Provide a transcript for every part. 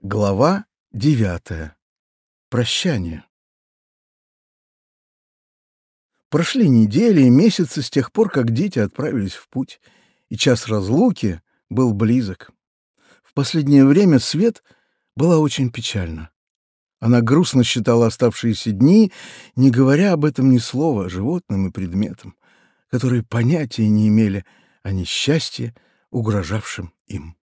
Глава девятая. Прощание. Прошли недели и месяцы с тех пор, как дети отправились в путь, и час разлуки был близок. В последнее время Свет была очень печальна. Она грустно считала оставшиеся дни, не говоря об этом ни слова животным и предметам, которые понятия не имели о несчастье, угрожавшем им.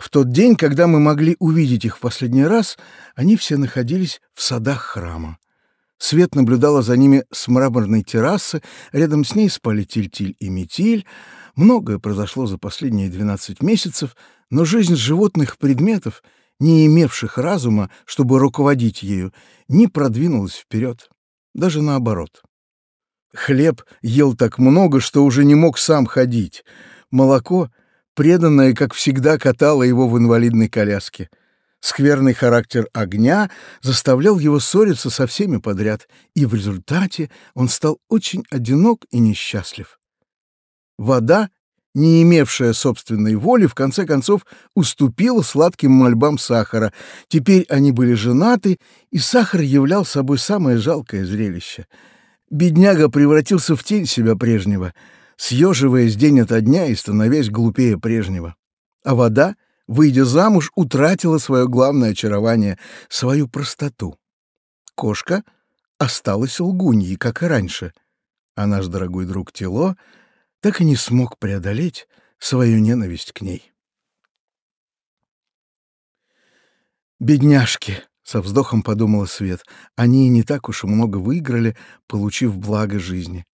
В тот день, когда мы могли увидеть их в последний раз, они все находились в садах храма. Свет наблюдала за ними с мраморной террасы, рядом с ней спали Тильтиль и Метиль. Многое произошло за последние двенадцать месяцев, но жизнь животных предметов, не имевших разума, чтобы руководить ею, не продвинулась вперед, даже наоборот. Хлеб ел так много, что уже не мог сам ходить. Молоко преданная, как всегда, катала его в инвалидной коляске. Скверный характер огня заставлял его ссориться со всеми подряд, и в результате он стал очень одинок и несчастлив. Вода, не имевшая собственной воли, в конце концов уступила сладким мольбам сахара. Теперь они были женаты, и сахар являл собой самое жалкое зрелище. Бедняга превратился в тень себя прежнего — съеживаясь день ото дня и становясь глупее прежнего. А вода, выйдя замуж, утратила свое главное очарование — свою простоту. Кошка осталась лгуньей, как и раньше, а наш дорогой друг Тело так и не смог преодолеть свою ненависть к ней. «Бедняжки!» — со вздохом подумала Свет. «Они не так уж и много выиграли, получив благо жизни.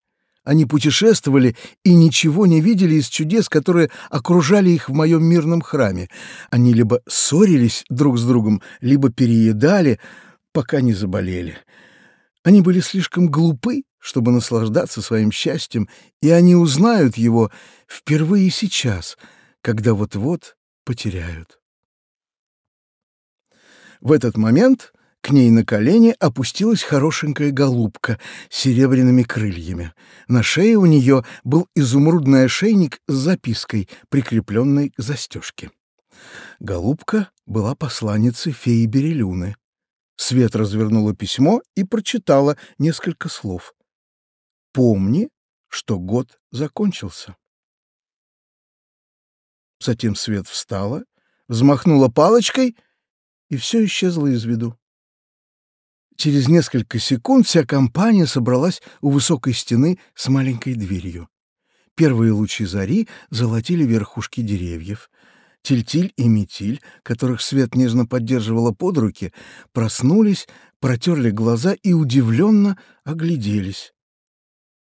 Они путешествовали и ничего не видели из чудес, которые окружали их в моем мирном храме. Они либо ссорились друг с другом, либо переедали, пока не заболели. Они были слишком глупы, чтобы наслаждаться своим счастьем, и они узнают его впервые сейчас, когда вот-вот потеряют. В этот момент к ней на колени опустилась хорошенькая голубка с серебряными крыльями. На шее у нее был изумрудный ошейник с запиской, прикрепленной к застежке. Голубка была посланницей феи Берелюны. Свет развернула письмо и прочитала несколько слов. «Помни, что год закончился». Затем Свет встала, взмахнула палочкой, и все исчезло из виду. Через несколько секунд вся компания собралась у высокой стены с маленькой дверью. Первые лучи зари золотили верхушки деревьев. Тильтиль и Метиль, которых свет нежно поддерживала под руки, проснулись, протерли глаза и удивленно огляделись.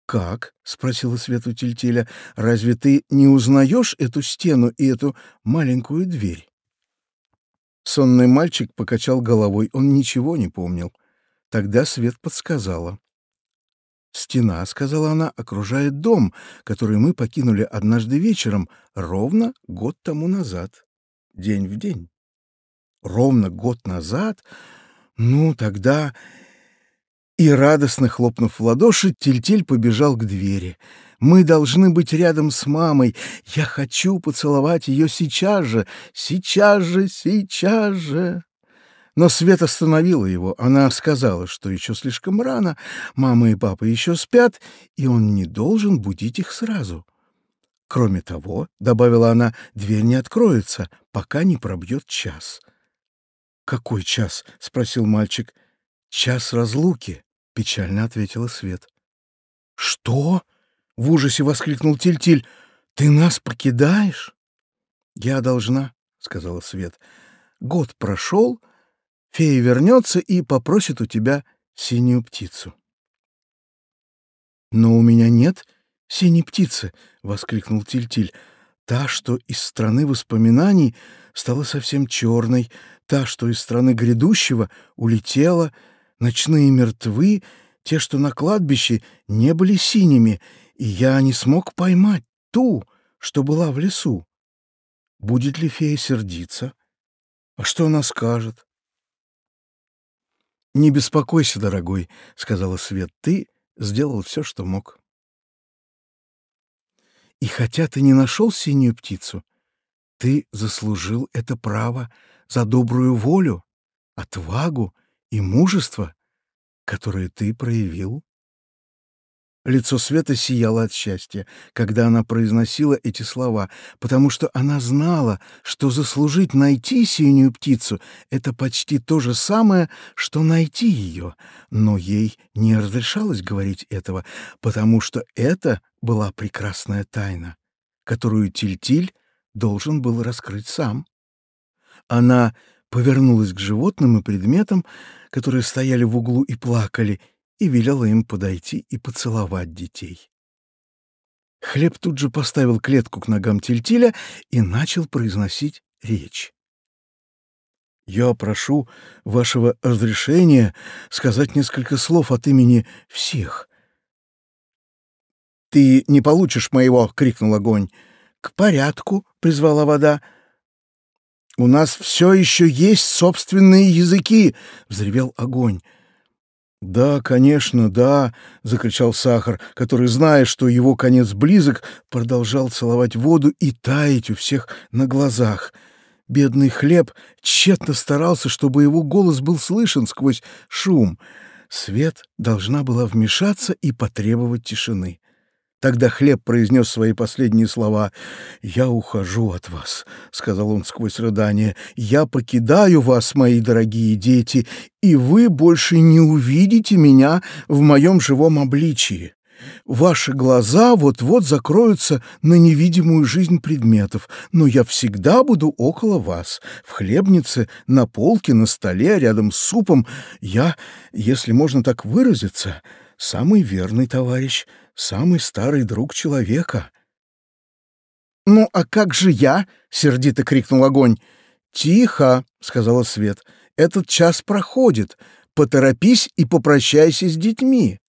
«Как?» — спросила Свет у Тильтиля. «Разве ты не узнаешь эту стену и эту маленькую дверь?» Сонный мальчик покачал головой, он ничего не помнил. Тогда Свет подсказала. «Стена», — сказала она, — «окружает дом, который мы покинули однажды вечером, ровно год тому назад, день в день». «Ровно год назад? Ну, тогда...» И, радостно хлопнув в ладоши, Тильтиль побежал к двери. «Мы должны быть рядом с мамой. Я хочу поцеловать ее сейчас же, сейчас же, сейчас же!» Но Свет остановила его. Она сказала, что еще слишком рано, мама и папа еще спят, и он не должен будить их сразу. Кроме того, — добавила она, — дверь не откроется, пока не пробьет час. «Какой час?» — спросил мальчик. «Час разлуки», — печально ответила Свет. «Что?» — в ужасе воскликнул Тильтиль. -Тиль. «Ты нас покидаешь?» «Я должна», — сказала Свет. «Год прошел, Фея вернется и попросит у тебя синюю птицу. «Но у меня нет синей птицы!» — воскликнул Тильтиль. «Та, что из страны воспоминаний, стала совсем черной, та, что из страны грядущего, улетела, ночные мертвы, те, что на кладбище, не были синими, и я не смог поймать ту, что была в лесу. Будет ли фея сердиться? А что она скажет? «Не беспокойся, дорогой», — сказала Свет, — «ты сделал все, что мог». «И хотя ты не нашел синюю птицу, Ты заслужил это право за добрую волю, отвагу и мужество, которое ты проявил. Лицо Света сияло от счастья, когда она произносила эти слова, потому что она знала, что заслужить найти синюю птицу — это почти то же самое, что найти ее, но ей не разрешалось говорить этого, потому что это была прекрасная тайна, которую Тильтиль должен был раскрыть сам. Она повернулась к животным и предметам, которые стояли в углу и плакали, и велела им подойти и поцеловать детей. Хлеб тут же поставил клетку к ногам Тильтиля и начал произносить речь. «Я прошу вашего разрешения сказать несколько слов от имени всех». «Ты не получишь моего!» — крикнул огонь. «К порядку!» — призвала вода. «У нас все еще есть собственные языки!» — взревел огонь. «Да, конечно, да!» — закричал Сахар, который, зная, что его конец близок, продолжал целовать воду и таять у всех на глазах. Бедный хлеб тщетно старался, чтобы его голос был слышен сквозь шум. Свет должна была вмешаться и потребовать тишины. Тогда хлеб произнес свои последние слова. «Я ухожу от вас», — сказал он сквозь рыдание. «Я покидаю вас, мои дорогие дети, и вы больше не увидите меня в моем живом обличии. Ваши глаза вот-вот закроются на невидимую жизнь предметов, но я всегда буду около вас, в хлебнице, на полке, на столе, рядом с супом. Я, если можно так выразиться, самый верный товарищ, самый старый друг человека. «Ну, а как же я?» — сердито крикнул огонь. «Тихо!» — сказала Свет. «Этот час проходит. Поторопись и попрощайся с детьми».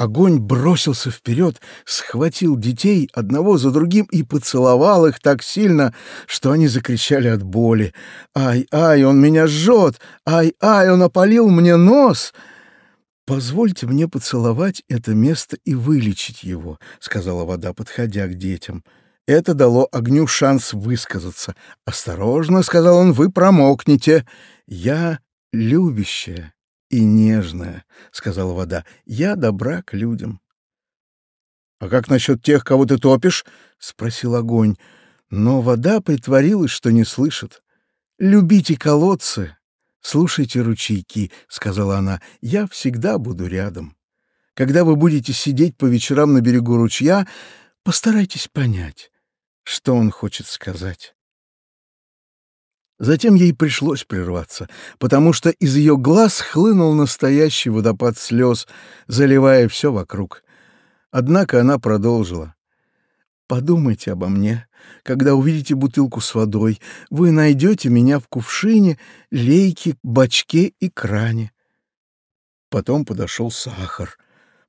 Огонь бросился вперед, схватил детей одного за другим и поцеловал их так сильно, что они закричали от боли. «Ай-ай, он меня жжет! Ай-ай, он опалил мне нос!» «Позвольте мне поцеловать это место и вылечить его», — сказала вода, подходя к детям. Это дало огню шанс высказаться. «Осторожно», — сказал он, — «вы промокнете». «Я любящая и нежная», — сказала вода. «Я добра к людям». «А как насчет тех, кого ты топишь?» — спросил огонь. Но вода притворилась, что не слышит. «Любите колодцы, «Слушайте, ручейки», — сказала она, — «я всегда буду рядом. Когда вы будете сидеть по вечерам на берегу ручья, постарайтесь понять, что он хочет сказать». Затем ей пришлось прерваться, потому что из ее глаз хлынул настоящий водопад слез, заливая все вокруг. Однако она продолжила. «Подумайте обо мне, когда увидите бутылку с водой, вы найдете меня в кувшине, лейке, бачке и кране. Потом подошел сахар,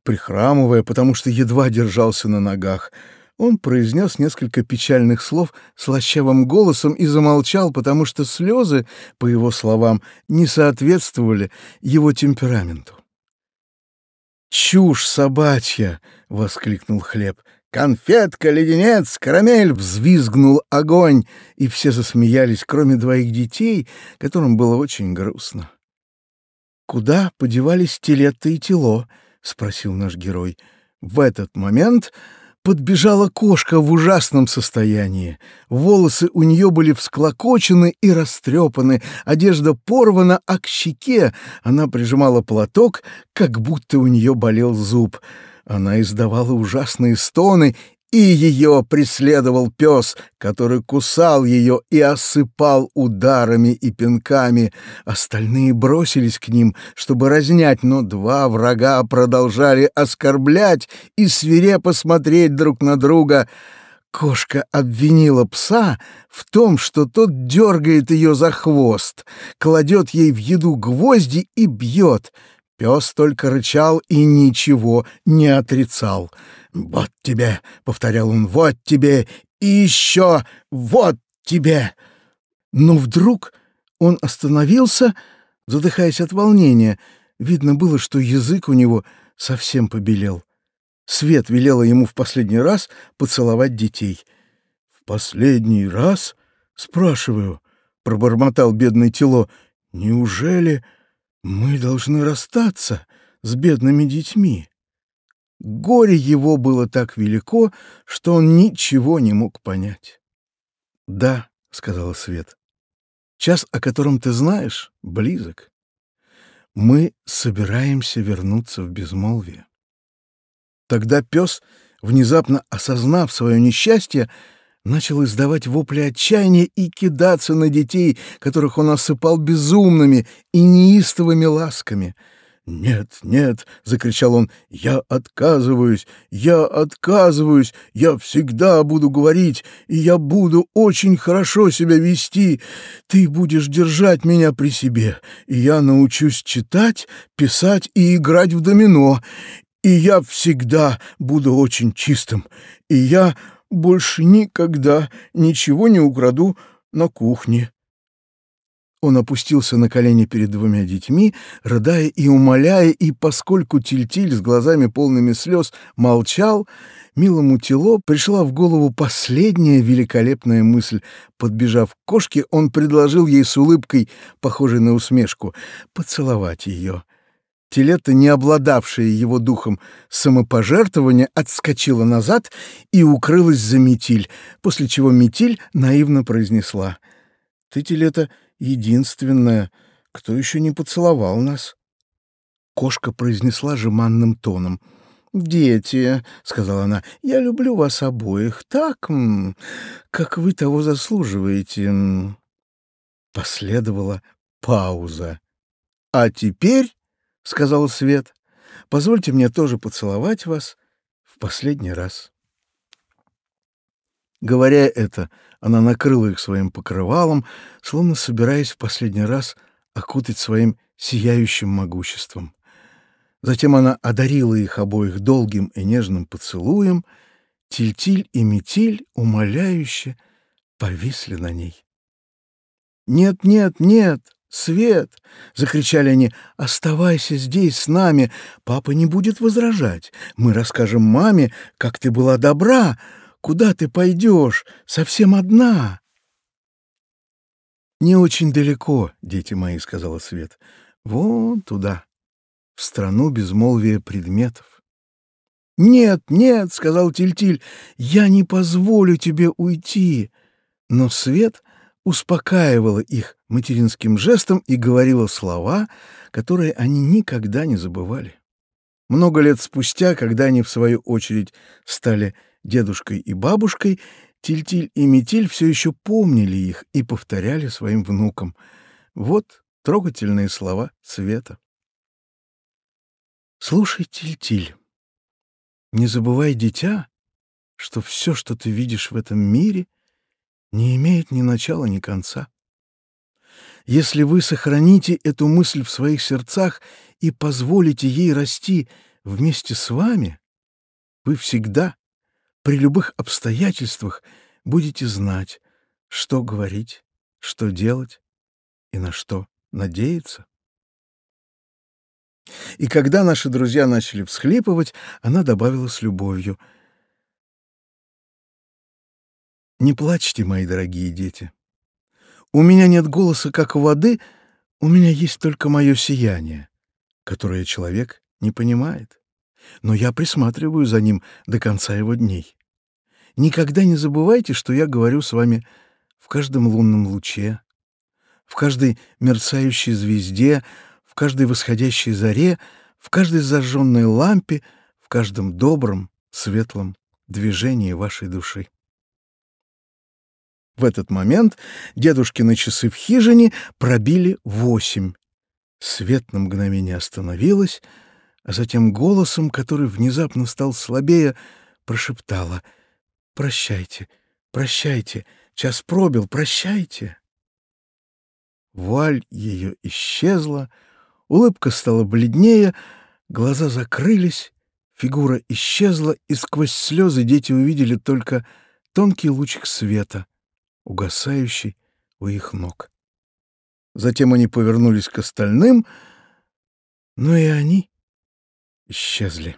прихрамывая, потому что едва держался на ногах. Он произнес несколько печальных слов слащавым голосом и замолчал, потому что слезы, по его словам, не соответствовали его темпераменту. «Чушь собачья!» — воскликнул Хлеб. «Конфетка, леденец, карамель!» — взвизгнул огонь, и все засмеялись, кроме двоих детей, которым было очень грустно. «Куда подевались Телетта и Тело?» — спросил наш герой. В этот момент подбежала кошка в ужасном состоянии. Волосы у нее были всклокочены и растрепаны, одежда порвана, а к щеке она прижимала платок, как будто у нее болел зуб — она издавала ужасные стоны, и ее преследовал пес, который кусал ее и осыпал ударами и пинками. Остальные бросились к ним, чтобы разнять, но два врага продолжали оскорблять и свирепо смотреть друг на друга. Кошка обвинила пса в том, что тот дергает ее за хвост, кладет ей в еду гвозди и бьет. Пес только рычал и ничего не отрицал. «Вот тебе!» — повторял он. «Вот тебе! И еще! Вот тебе!» Но вдруг он остановился, задыхаясь от волнения. Видно было, что язык у него совсем побелел. Свет велела ему в последний раз поцеловать детей. В последний раз, спрашиваю, пробормотал бедный тело. Неужели мы должны расстаться с бедными детьми? Горе его было так велико, что он ничего не мог понять. «Да», — сказала Свет, — «час, о котором ты знаешь, близок. Мы собираемся вернуться в безмолвие». Тогда пес, внезапно осознав свое несчастье, начал издавать вопли отчаяния и кидаться на детей, которых он осыпал безумными и неистовыми ласками — «Нет, нет!» — закричал он. «Я отказываюсь! Я отказываюсь! Я всегда буду говорить, и я буду очень хорошо себя вести. Ты будешь держать меня при себе, и я научусь читать, писать и играть в домино. И я всегда буду очень чистым, и я больше никогда ничего не украду на кухне». Он опустился на колени перед двумя детьми, рыдая и умоляя, и поскольку Тильтиль с глазами полными слез молчал, милому тело пришла в голову последняя великолепная мысль. Подбежав к кошке, он предложил ей с улыбкой, похожей на усмешку, поцеловать ее. Телета, не обладавшая его духом самопожертвования, отскочила назад и укрылась за метиль, после чего метиль наивно произнесла — ты, Телета, единственная, кто еще не поцеловал нас. Кошка произнесла жеманным тоном. «Дети», — сказала она, — «я люблю вас обоих так, как вы того заслуживаете». Последовала пауза. «А теперь», — сказал Свет, — «позвольте мне тоже поцеловать вас в последний раз». Говоря это, она накрыла их своим покрывалом, словно собираясь в последний раз окутать своим сияющим могуществом. Затем она одарила их обоих долгим и нежным поцелуем. Тильтиль и Метиль умоляюще повисли на ней. «Нет, нет, нет, Свет!» — закричали они. «Оставайся здесь с нами, папа не будет возражать. Мы расскажем маме, как ты была добра, Куда ты пойдешь? Совсем одна?» «Не очень далеко, дети мои», — сказала Свет. «Вон туда, в страну безмолвия предметов». «Нет, нет», — сказал Тильтиль, — «я не позволю тебе уйти». Но Свет успокаивала их материнским жестом и говорила слова, которые они никогда не забывали. Много лет спустя, когда они, в свою очередь, стали дедушкой и бабушкой, Тильтиль и Метиль все еще помнили их и повторяли своим внукам. Вот трогательные слова Света. «Слушай, Тильтиль, не забывай, дитя, что все, что ты видишь в этом мире, не имеет ни начала, ни конца. Если вы сохраните эту мысль в своих сердцах и позволите ей расти вместе с вами, вы всегда при любых обстоятельствах будете знать, что говорить, что делать и на что надеяться. И когда наши друзья начали всхлипывать, она добавила с любовью. «Не плачьте, мои дорогие дети. У меня нет голоса, как у воды, у меня есть только мое сияние, которое человек не понимает но я присматриваю за ним до конца его дней. Никогда не забывайте, что я говорю с вами в каждом лунном луче, в каждой мерцающей звезде, в каждой восходящей заре, в каждой зажженной лампе, в каждом добром, светлом движении вашей души. В этот момент дедушкины часы в хижине пробили восемь. Свет на мгновение остановилась, а затем голосом, который внезапно стал слабее, прошептала «Прощайте, прощайте, час пробил, прощайте». Вуаль ее исчезла, улыбка стала бледнее, глаза закрылись, фигура исчезла, и сквозь слезы дети увидели только тонкий лучик света, угасающий у их ног. Затем они повернулись к остальным, но и они исчезли.